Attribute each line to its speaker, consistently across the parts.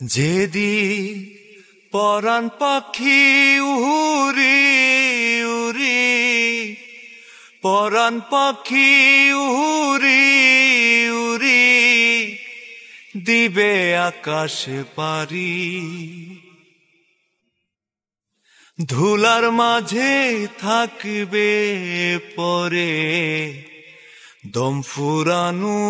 Speaker 1: যেদি পরাণ পাখি উড়ি উড়ি, পরাণ পাখি উড়ি উড়ি, দিবে আকাশ পারি। ধুলার মাঝে থাকবে পরে দম ফুরানো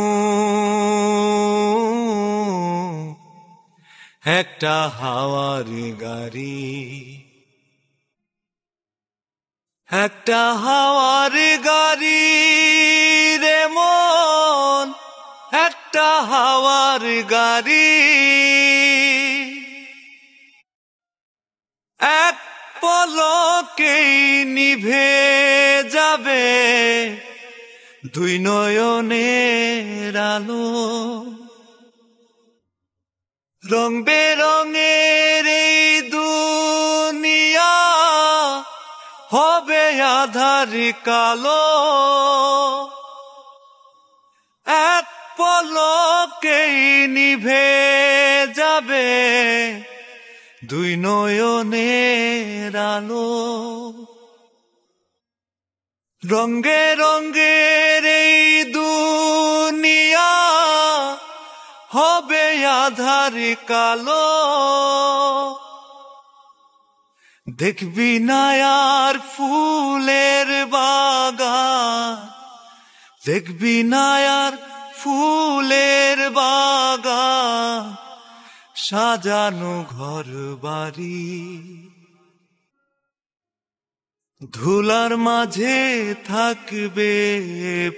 Speaker 1: একটা হাওয়ার গাড়ি। একটা হাওয়ার গাড়ি রে মন, একটা হাওয়ার গাড়ি। এক পলকেই নিভে যাবে দুই নয়নের আলো। রং বেরঙের এই দুনিয়া হবে আধার কালো। এক পলকেই নিভে যাবে দুই নয়নের আলো। রঙ্গে রঙ্গের আধার কালো। দেখবি নায়ার ফুলের বাগান। দেখবি নায়ার ফুলের বাগান। সাজানো ঘর বাড়ি। ধুলার মাঝে থাকবে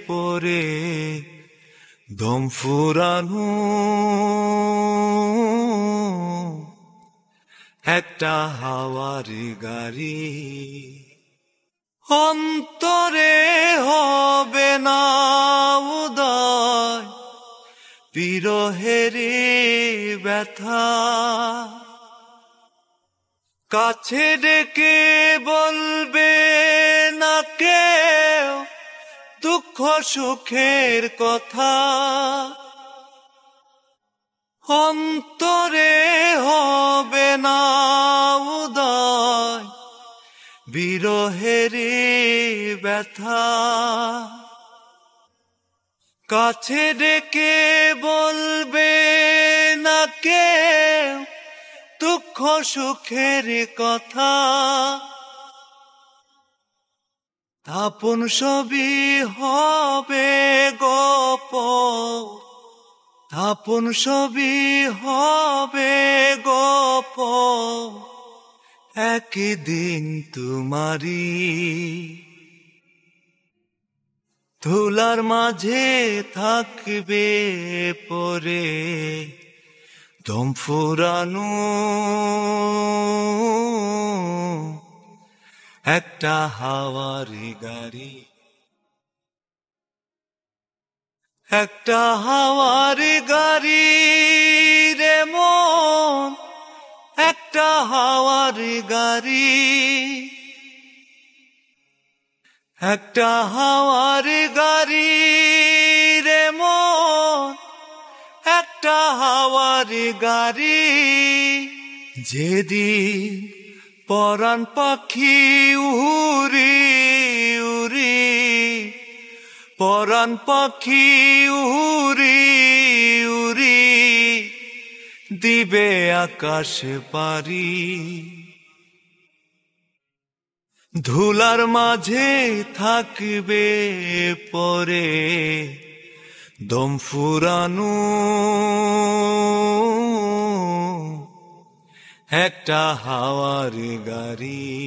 Speaker 1: পরে। দম ফুরানো। একটা হাওয়ার গাড়ি। অন্তরে হবে না উদয় বিরহেরে ব্যথা। কাছে ডেকে বলবে দুঃখ সুখের কথা। অন্তরে হবে না উদয়, বিরহের ব্যথা। কাছে ডেকে বলবে না কেউ দুঃখ সুখের কথা। আপন সবই হবে গপ আপন সবই হবে গপ একদিন তোমারি ধুলার মাঝে থাকবে পরে দম ফুরানো। একটা হাওয়ার গাড়ি। একটা হাওয়ার গাড়ি রে মন, একটা হাওয়ার গাড়ি। একটা হাওয়ার গাড়ি রে মন, একটা হাওয়ার গাড়ি। যেদিন পরাণ পাখি উড়ি উড়ি পরাণ পাখি উড়ি উড়ি দিবে আকাশ পারি। ধুলার মাঝে থাকবে পরে দম ফুরানো। একটা হাওয়ার গাড়ি।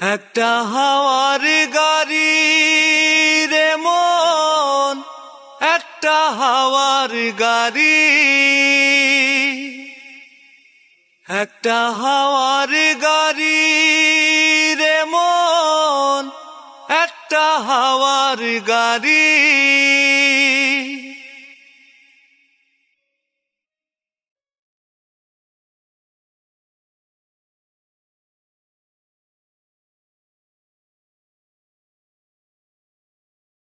Speaker 1: একটা হাওয়ার গাড়ি রে মন, একটা হাওয়ার গাড়ি। একটা হাওয়ার গাড়ি রে মন, একটা হাওয়ার গাড়ি।